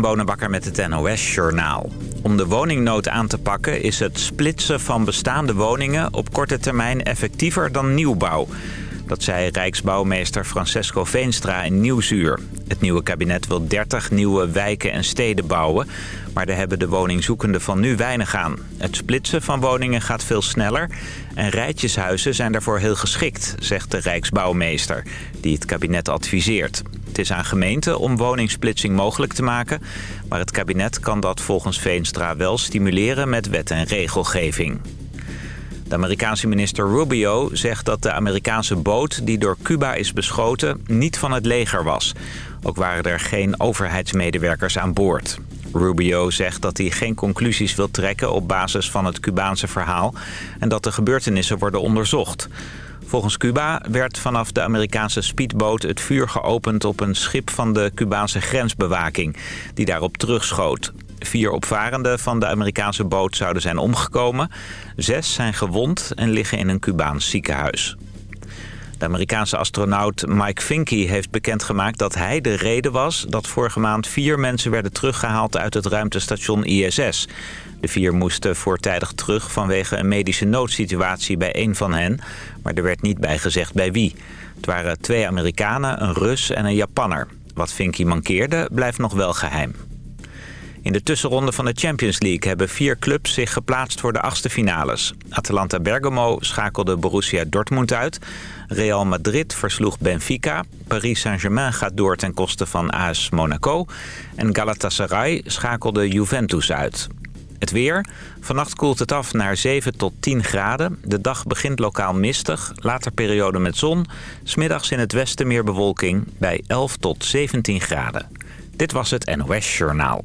Christian Bonenbakker met het NOS Journaal. Om de woningnood aan te pakken is het splitsen van bestaande woningen... op korte termijn effectiever dan nieuwbouw. Dat zei Rijksbouwmeester Francesco Veenstra in Nieuwsuur. Het nieuwe kabinet wil 30 nieuwe wijken en steden bouwen... maar daar hebben de woningzoekenden van nu weinig aan. Het splitsen van woningen gaat veel sneller... en rijtjeshuizen zijn daarvoor heel geschikt, zegt de Rijksbouwmeester... die het kabinet adviseert. Het is aan gemeenten om woningsplitsing mogelijk te maken... maar het kabinet kan dat volgens Veenstra wel stimuleren met wet en regelgeving. De Amerikaanse minister Rubio zegt dat de Amerikaanse boot die door Cuba is beschoten niet van het leger was. Ook waren er geen overheidsmedewerkers aan boord. Rubio zegt dat hij geen conclusies wil trekken op basis van het Cubaanse verhaal... en dat de gebeurtenissen worden onderzocht. Volgens Cuba werd vanaf de Amerikaanse speedboot het vuur geopend op een schip van de Cubaanse grensbewaking, die daarop terugschoot. Vier opvarenden van de Amerikaanse boot zouden zijn omgekomen. Zes zijn gewond en liggen in een Cubaans ziekenhuis. De Amerikaanse astronaut Mike Finkey heeft bekendgemaakt dat hij de reden was... dat vorige maand vier mensen werden teruggehaald uit het ruimtestation ISS. De vier moesten voortijdig terug vanwege een medische noodsituatie bij een van hen... maar er werd niet bij gezegd bij wie. Het waren twee Amerikanen, een Rus en een Japanner. Wat Finkey mankeerde, blijft nog wel geheim. In de tussenronde van de Champions League hebben vier clubs zich geplaatst voor de achtste finales. Atalanta Bergamo schakelde Borussia Dortmund uit. Real Madrid versloeg Benfica. Paris Saint-Germain gaat door ten koste van AS Monaco. En Galatasaray schakelde Juventus uit. Het weer. Vannacht koelt het af naar 7 tot 10 graden. De dag begint lokaal mistig. Later periode met zon. Smiddags in het westen meer bewolking bij 11 tot 17 graden. Dit was het NOS Journaal.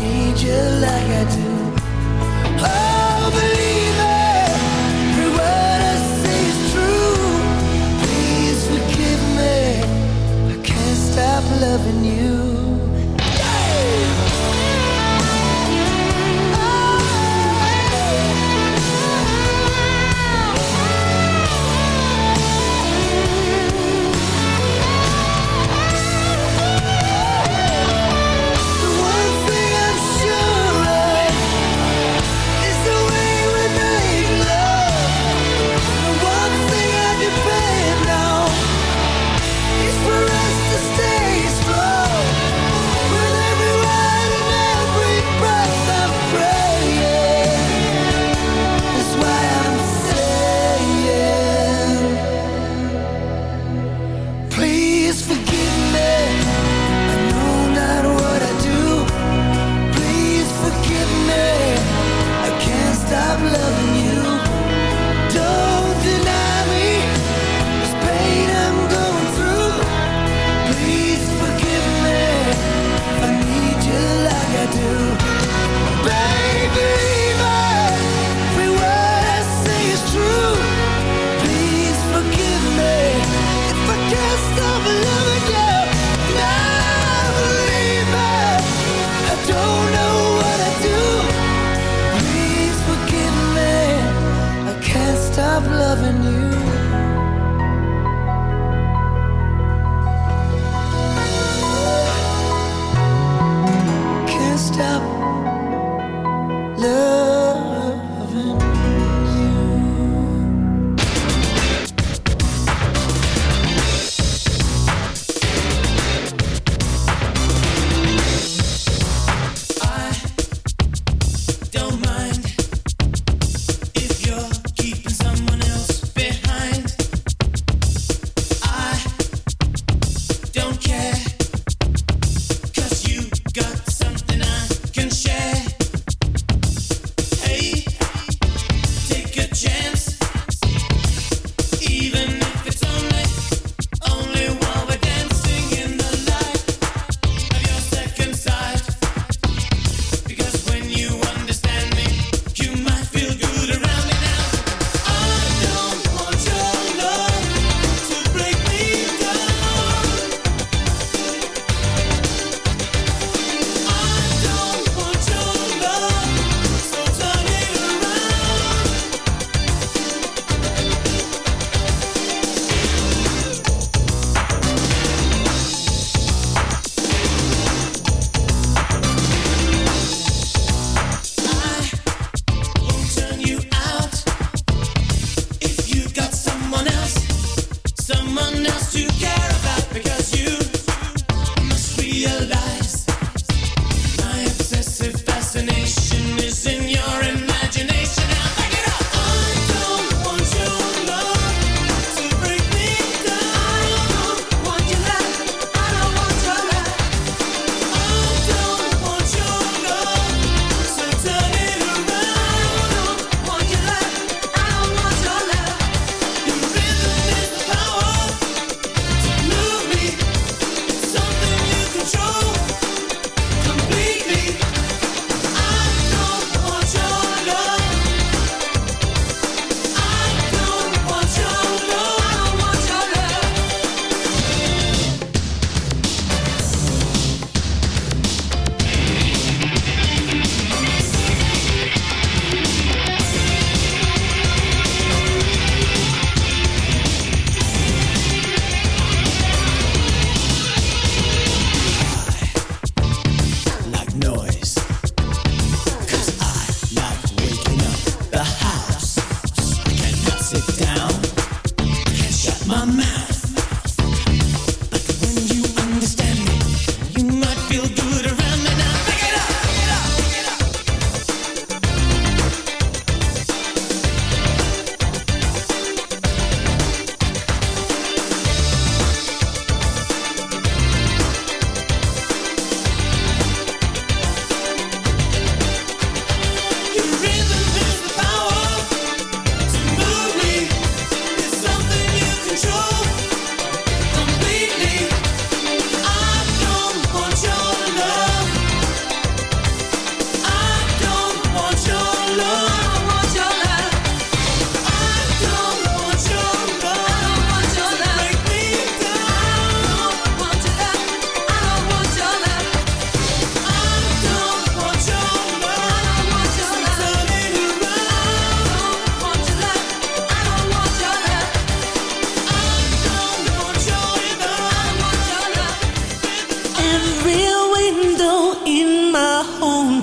Need you like I do. Oh,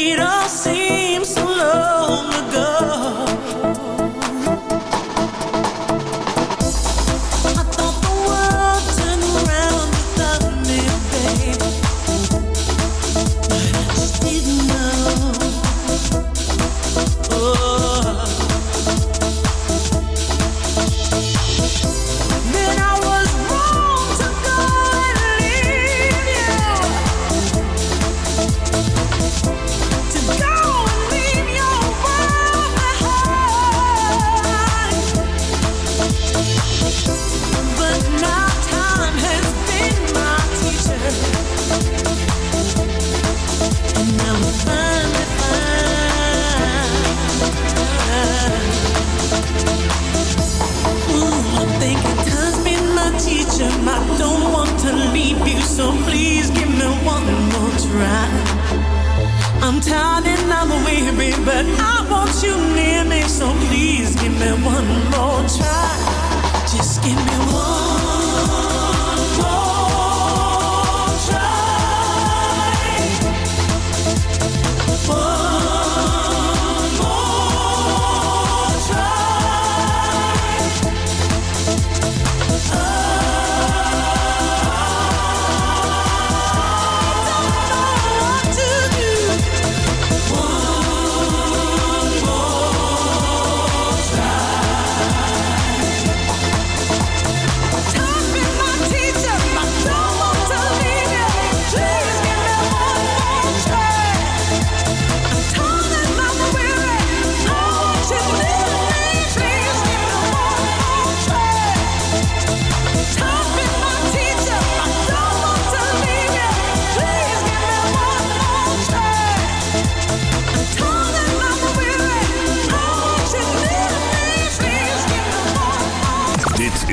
It all seems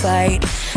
fight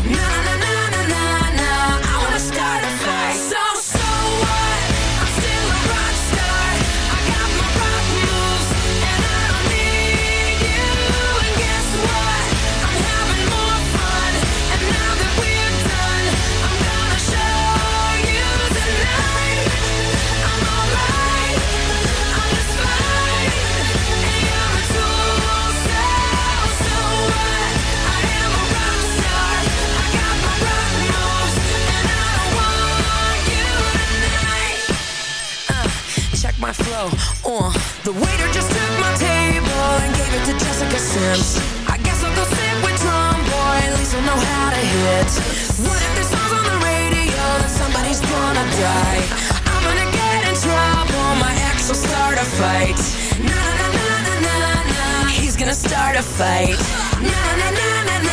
The waiter just took my table and gave it to Jessica Sims. I guess I'll go sit with Tomboy. at least I'll know how to hit. What if this song's on the radio that somebody's gonna die? I'm gonna get in trouble, my ex will start a fight. Na na na na na na, he's gonna start a fight. Na na na na na.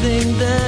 everything that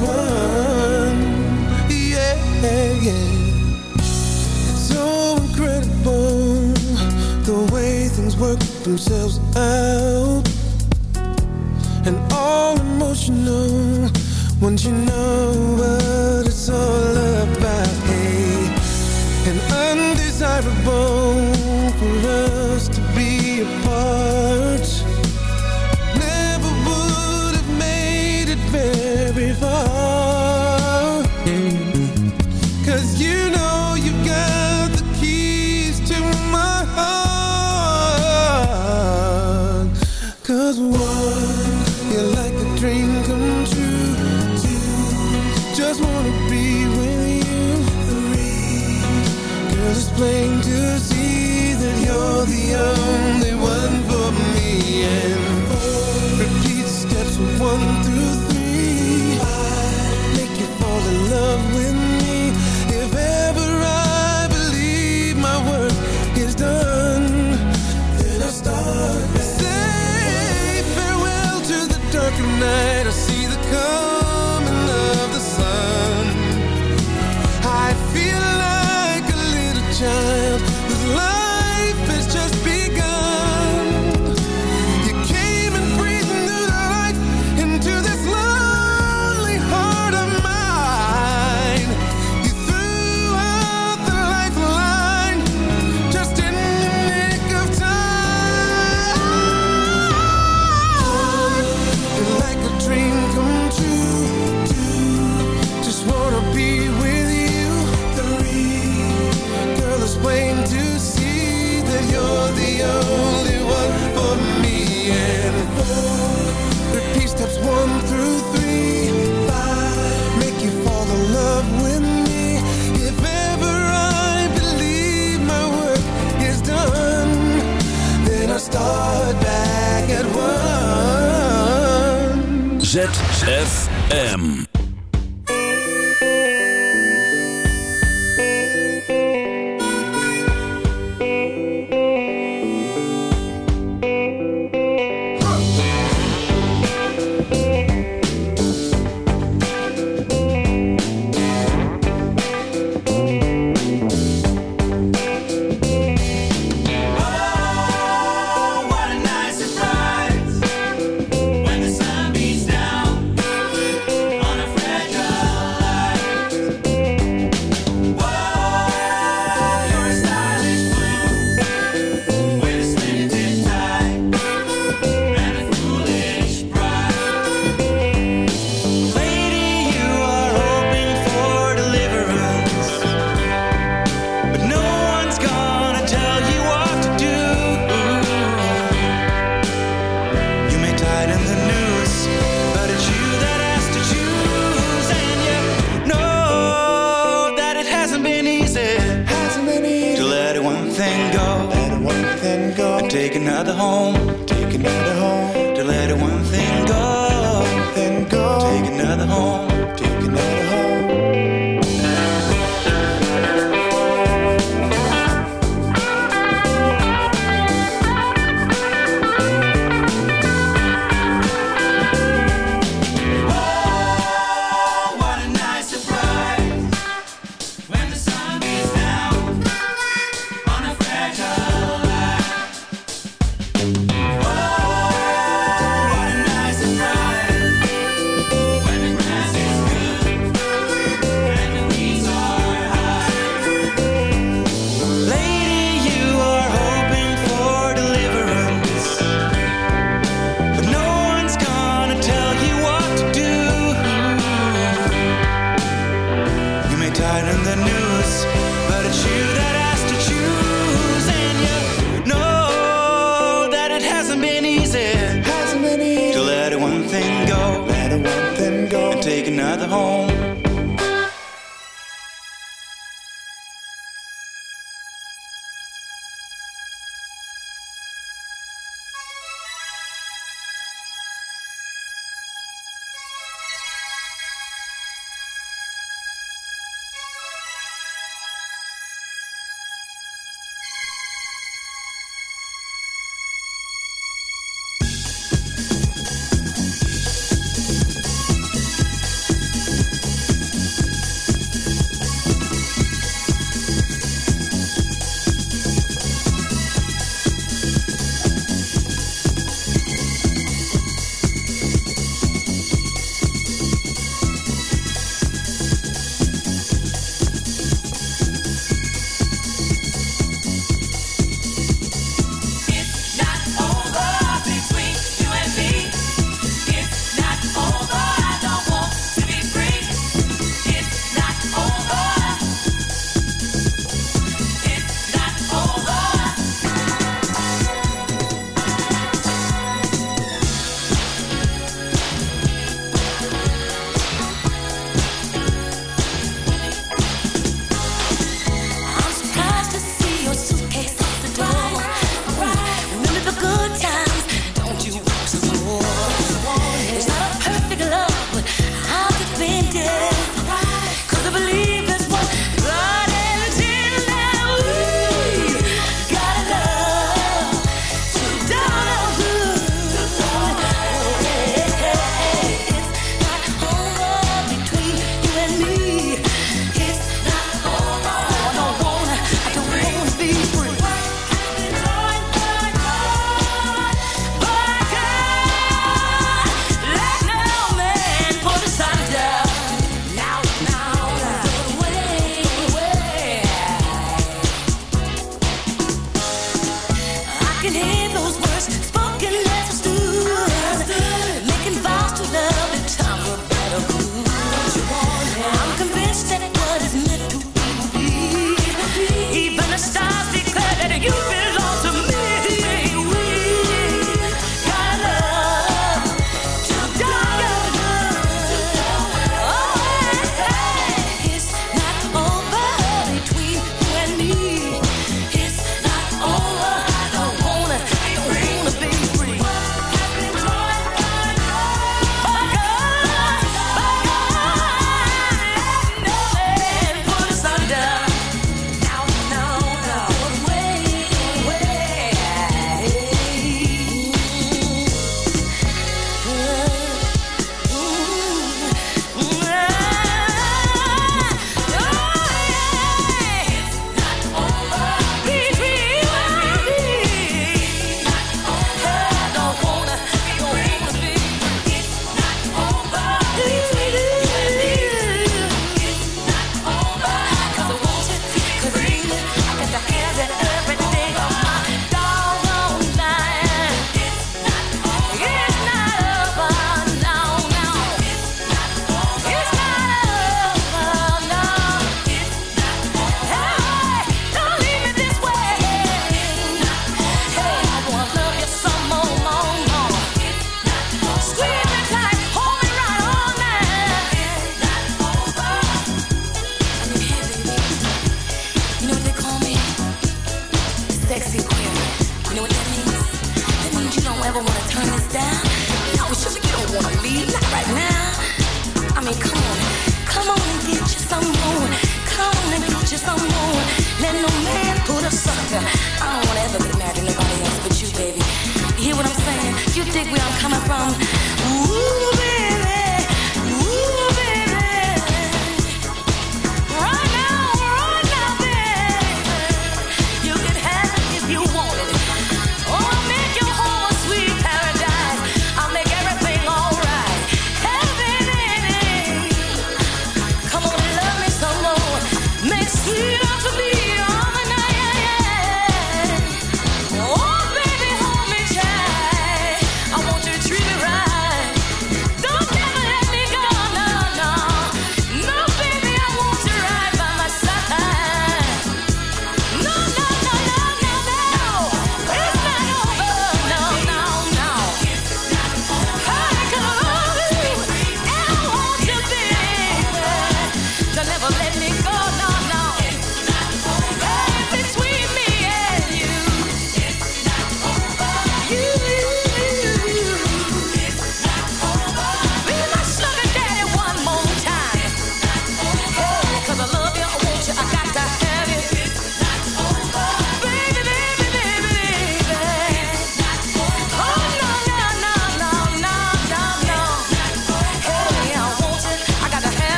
one. Yeah, yeah. So incredible the way things work themselves out. And all emotional once you know what it's all about. Hey, and undesirable for us to be apart explain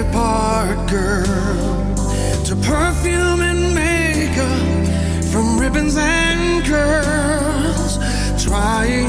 trailer park girl to perfume and makeup, from ribbons and curls, trying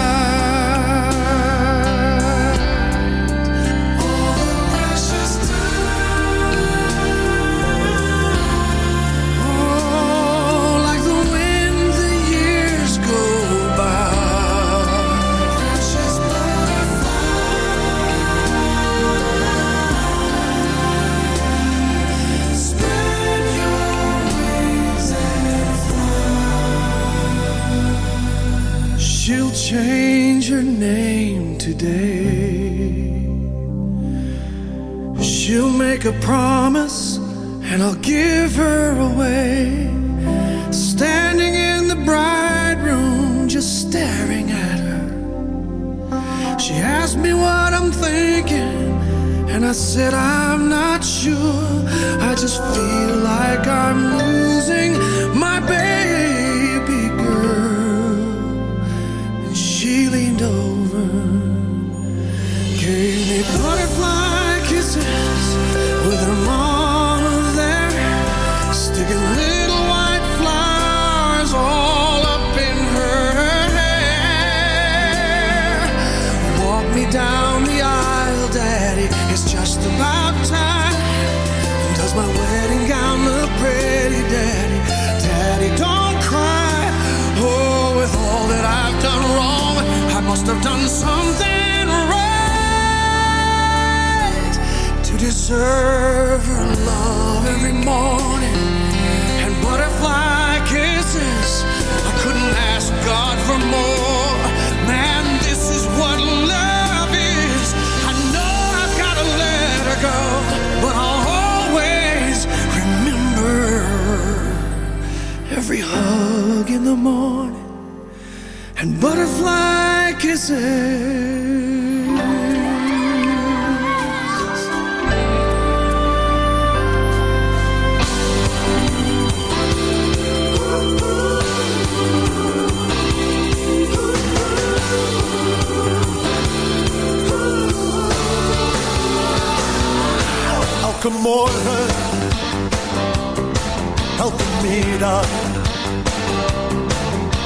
and butterfly kisses. Elke Help me middag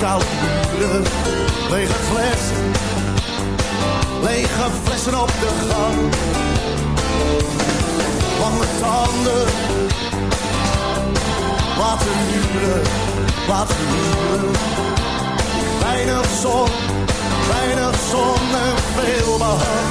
koude buren, lege flessen, lege flessen op de gang. Lange tanden, wat een wat een. Weinig zon, weinig zon en veel behang.